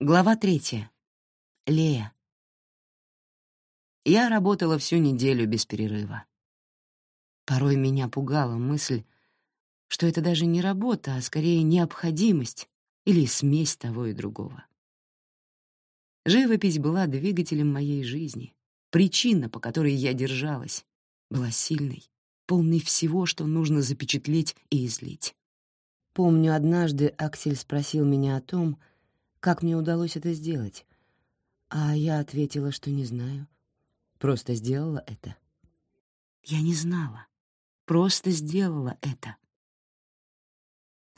Глава третья. Лея. Я работала всю неделю без перерыва. Порой меня пугала мысль, что это даже не работа, а скорее необходимость или смесь того и другого. Живопись была двигателем моей жизни, причина, по которой я держалась, была сильной, полной всего, что нужно запечатлеть и излить. Помню, однажды Аксель спросил меня о том, как мне удалось это сделать, а я ответила, что не знаю. Просто сделала это. Я не знала. Просто сделала это.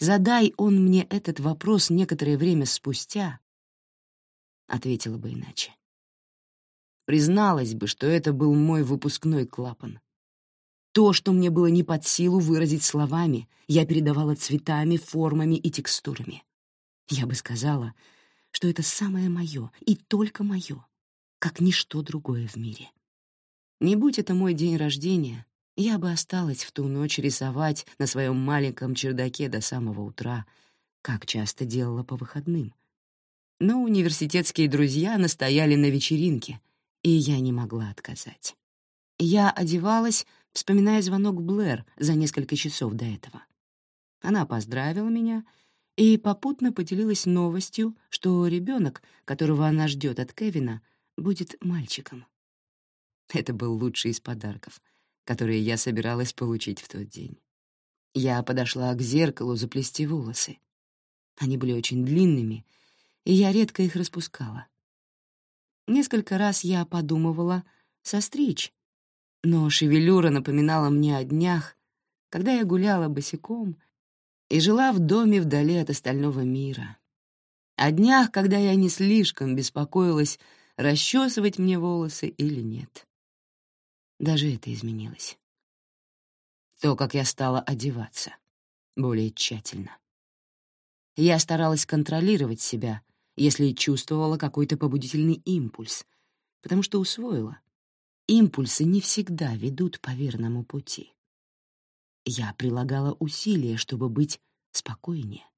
Задай он мне этот вопрос некоторое время спустя, ответила бы иначе. Призналась бы, что это был мой выпускной клапан. То, что мне было не под силу выразить словами, я передавала цветами, формами и текстурами. Я бы сказала, что это самое мое и только мое, как ничто другое в мире. Не будь это мой день рождения, я бы осталась в ту ночь рисовать на своем маленьком чердаке до самого утра, как часто делала по выходным. Но университетские друзья настояли на вечеринке, и я не могла отказать. Я одевалась, вспоминая звонок Блэр за несколько часов до этого. Она поздравила меня — и попутно поделилась новостью, что ребенок, которого она ждет от Кевина, будет мальчиком. Это был лучший из подарков, которые я собиралась получить в тот день. Я подошла к зеркалу заплести волосы. Они были очень длинными, и я редко их распускала. Несколько раз я подумывала состричь, но шевелюра напоминала мне о днях, когда я гуляла босиком и жила в доме вдали от остального мира. О днях, когда я не слишком беспокоилась, расчесывать мне волосы или нет. Даже это изменилось. То, как я стала одеваться, более тщательно. Я старалась контролировать себя, если чувствовала какой-то побудительный импульс, потому что усвоила. Импульсы не всегда ведут по верному пути. Я прилагала усилия, чтобы быть спокойнее.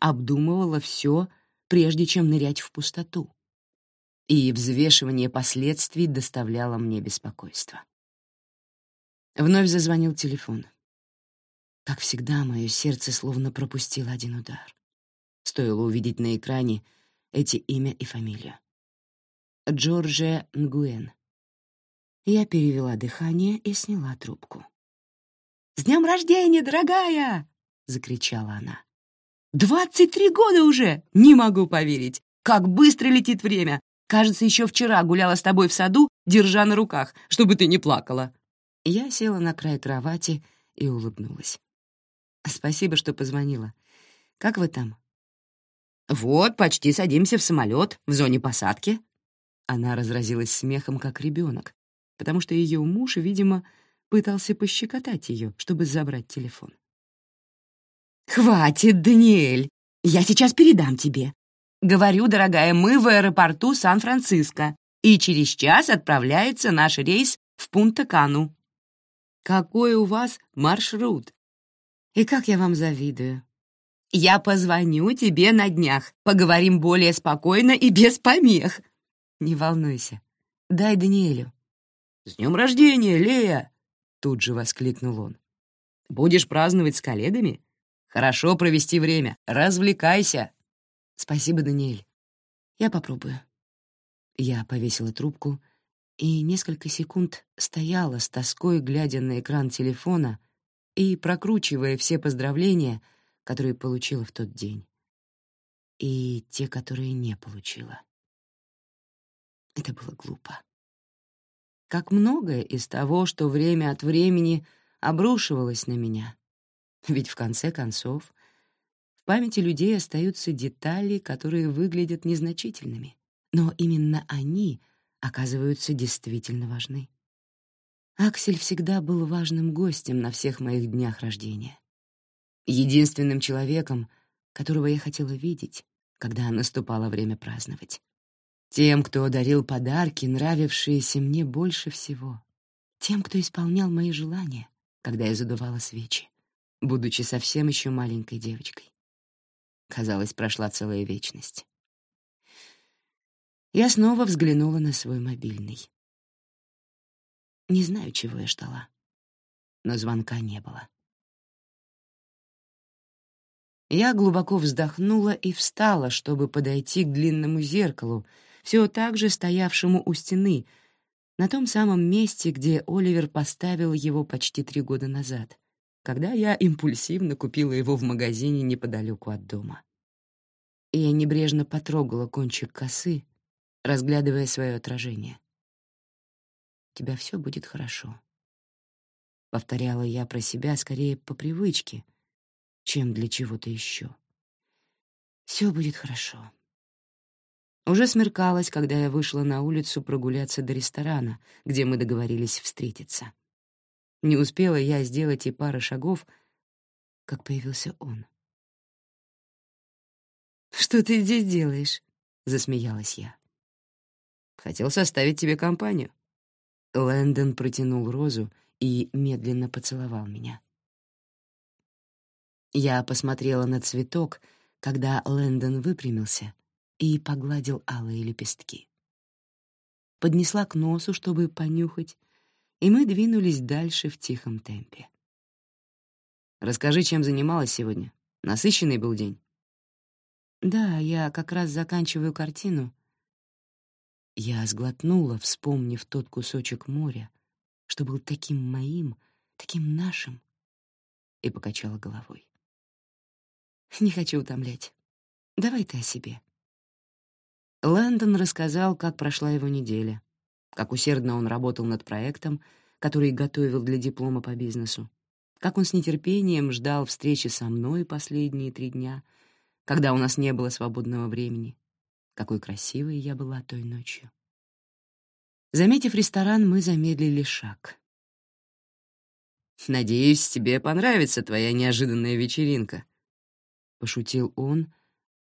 Обдумывала все, прежде чем нырять в пустоту. И взвешивание последствий доставляло мне беспокойство. Вновь зазвонил телефон. Как всегда, мое сердце словно пропустило один удар. Стоило увидеть на экране эти имя и фамилию. Джорджия Нгуэн. Я перевела дыхание и сняла трубку. «С днем рождения, дорогая!» — закричала она. «Двадцать три года уже! Не могу поверить! Как быстро летит время! Кажется, еще вчера гуляла с тобой в саду, держа на руках, чтобы ты не плакала». Я села на край кровати и улыбнулась. «Спасибо, что позвонила. Как вы там?» «Вот, почти садимся в самолет в зоне посадки». Она разразилась смехом, как ребенок, потому что ее муж, видимо, пытался пощекотать ее, чтобы забрать телефон. «Хватит, Даниэль! Я сейчас передам тебе. Говорю, дорогая, мы в аэропорту Сан-Франциско, и через час отправляется наш рейс в Пунта-Кану. Какой у вас маршрут? И как я вам завидую. Я позвоню тебе на днях, поговорим более спокойно и без помех. Не волнуйся. Дай Даниэлю. «С днем рождения, Лея!» Тут же воскликнул он. «Будешь праздновать с коллегами? Хорошо провести время. Развлекайся!» «Спасибо, Даниэль. Я попробую». Я повесила трубку и несколько секунд стояла с тоской, глядя на экран телефона и прокручивая все поздравления, которые получила в тот день, и те, которые не получила. Это было глупо как многое из того, что время от времени обрушивалось на меня. Ведь в конце концов в памяти людей остаются детали, которые выглядят незначительными, но именно они оказываются действительно важны. Аксель всегда был важным гостем на всех моих днях рождения. Единственным человеком, которого я хотела видеть, когда наступало время праздновать. Тем, кто дарил подарки, нравившиеся мне больше всего. Тем, кто исполнял мои желания, когда я задувала свечи, будучи совсем еще маленькой девочкой. Казалось, прошла целая вечность. Я снова взглянула на свой мобильный. Не знаю, чего я ждала, но звонка не было. Я глубоко вздохнула и встала, чтобы подойти к длинному зеркалу, все так же стоявшему у стены, на том самом месте, где Оливер поставил его почти три года назад, когда я импульсивно купила его в магазине неподалеку от дома. И я небрежно потрогала кончик косы, разглядывая свое отражение. «У тебя все будет хорошо», — повторяла я про себя скорее по привычке, чем для чего-то еще. «Все будет хорошо». Уже смеркалось, когда я вышла на улицу прогуляться до ресторана, где мы договорились встретиться. Не успела я сделать и пары шагов, как появился он. «Что ты здесь делаешь?» — засмеялась я. «Хотел составить тебе компанию». Лэндон протянул розу и медленно поцеловал меня. Я посмотрела на цветок, когда Лэндон выпрямился и погладил алые лепестки. Поднесла к носу, чтобы понюхать, и мы двинулись дальше в тихом темпе. «Расскажи, чем занималась сегодня. Насыщенный был день?» «Да, я как раз заканчиваю картину». Я сглотнула, вспомнив тот кусочек моря, что был таким моим, таким нашим, и покачала головой. «Не хочу утомлять. Давай ты о себе». Лэндон рассказал, как прошла его неделя, как усердно он работал над проектом, который готовил для диплома по бизнесу, как он с нетерпением ждал встречи со мной последние три дня, когда у нас не было свободного времени. Какой красивой я была той ночью. Заметив ресторан, мы замедлили шаг. «Надеюсь, тебе понравится твоя неожиданная вечеринка», — пошутил он,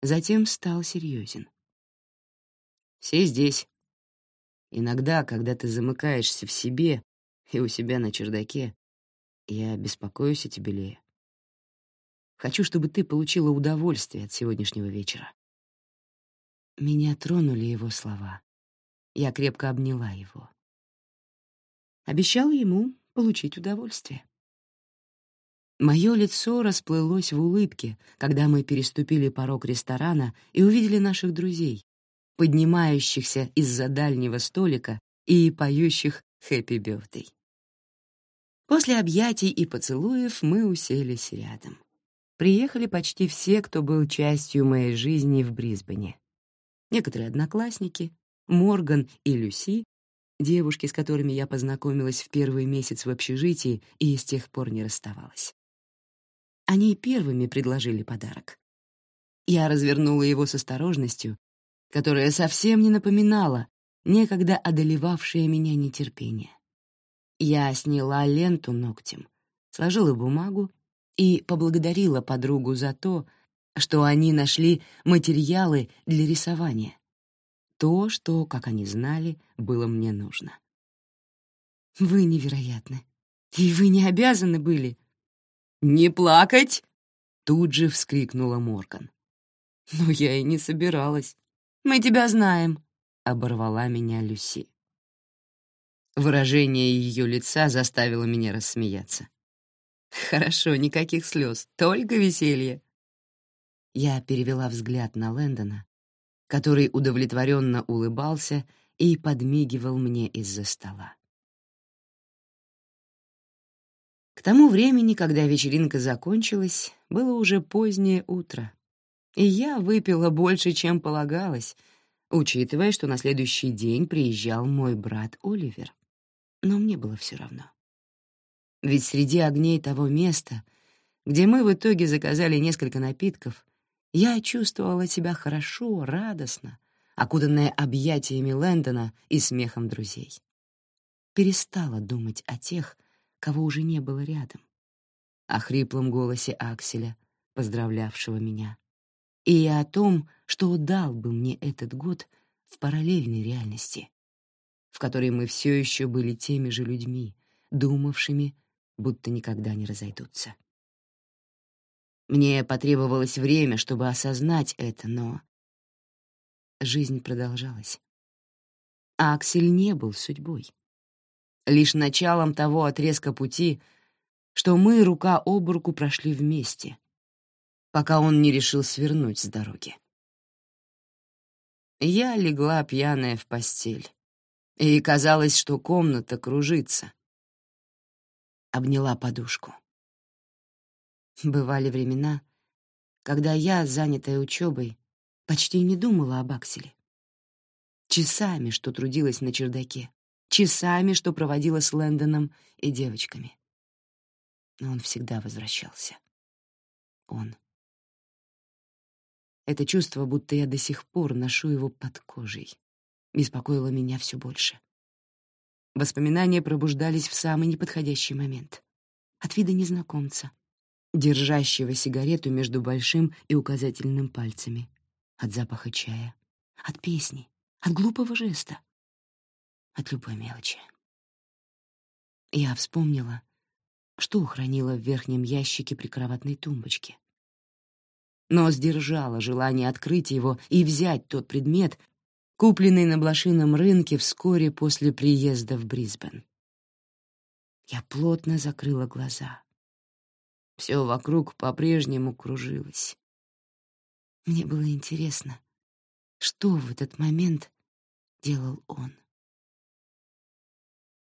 затем стал серьезен. Все здесь. Иногда, когда ты замыкаешься в себе и у себя на чердаке, я беспокоюсь о тебе, Лея. Хочу, чтобы ты получила удовольствие от сегодняшнего вечера. Меня тронули его слова. Я крепко обняла его. Обещала ему получить удовольствие. Мое лицо расплылось в улыбке, когда мы переступили порог ресторана и увидели наших друзей, поднимающихся из-за дальнего столика и поющих «Хэппи Бёрдэй». После объятий и поцелуев мы уселись рядом. Приехали почти все, кто был частью моей жизни в Брисбене. Некоторые одноклассники, Морган и Люси, девушки, с которыми я познакомилась в первый месяц в общежитии и с тех пор не расставалась. Они первыми предложили подарок. Я развернула его с осторожностью которая совсем не напоминала некогда одолевавшее меня нетерпение. Я сняла ленту ногтем, сложила бумагу и поблагодарила подругу за то, что они нашли материалы для рисования. То, что, как они знали, было мне нужно. «Вы невероятны. И вы не обязаны были». «Не плакать!» — тут же вскрикнула Морган. «Но я и не собиралась. Мы тебя знаем», — оборвала меня Люси. Выражение ее лица заставило меня рассмеяться. «Хорошо, никаких слез, только веселье». Я перевела взгляд на Лэндона, который удовлетворенно улыбался и подмигивал мне из-за стола. К тому времени, когда вечеринка закончилась, было уже позднее утро, и я выпила больше, чем полагалось, учитывая, что на следующий день приезжал мой брат Оливер. Но мне было все равно. Ведь среди огней того места, где мы в итоге заказали несколько напитков, я чувствовала себя хорошо, радостно, окутанная объятиями Лэндона и смехом друзей. Перестала думать о тех, кого уже не было рядом, о хриплом голосе Акселя, поздравлявшего меня, и о том, что дал бы мне этот год в параллельной реальности, в которой мы все еще были теми же людьми, думавшими, будто никогда не разойдутся. Мне потребовалось время, чтобы осознать это, но жизнь продолжалась. Аксель не был судьбой. Лишь началом того отрезка пути, что мы рука об руку прошли вместе, пока он не решил свернуть с дороги. Я легла пьяная в постель, и казалось, что комната кружится. Обняла подушку. Бывали времена, когда я, занятая учебой, почти не думала об Акселе. Часами, что трудилась на чердаке, часами, что проводила с Лэндоном и девочками. Но он всегда возвращался. Он. Это чувство, будто я до сих пор ношу его под кожей, беспокоило меня все больше. Воспоминания пробуждались в самый неподходящий момент. От вида незнакомца, держащего сигарету между большим и указательным пальцами, от запаха чая, от песни, от глупого жеста, от любой мелочи. Я вспомнила, что хранила в верхнем ящике прикроватной тумбочки. Но сдержала желание открыть его и взять тот предмет, купленный на блошином рынке вскоре после приезда в Брисбен. Я плотно закрыла глаза. Все вокруг по-прежнему кружилось. Мне было интересно, что в этот момент делал он.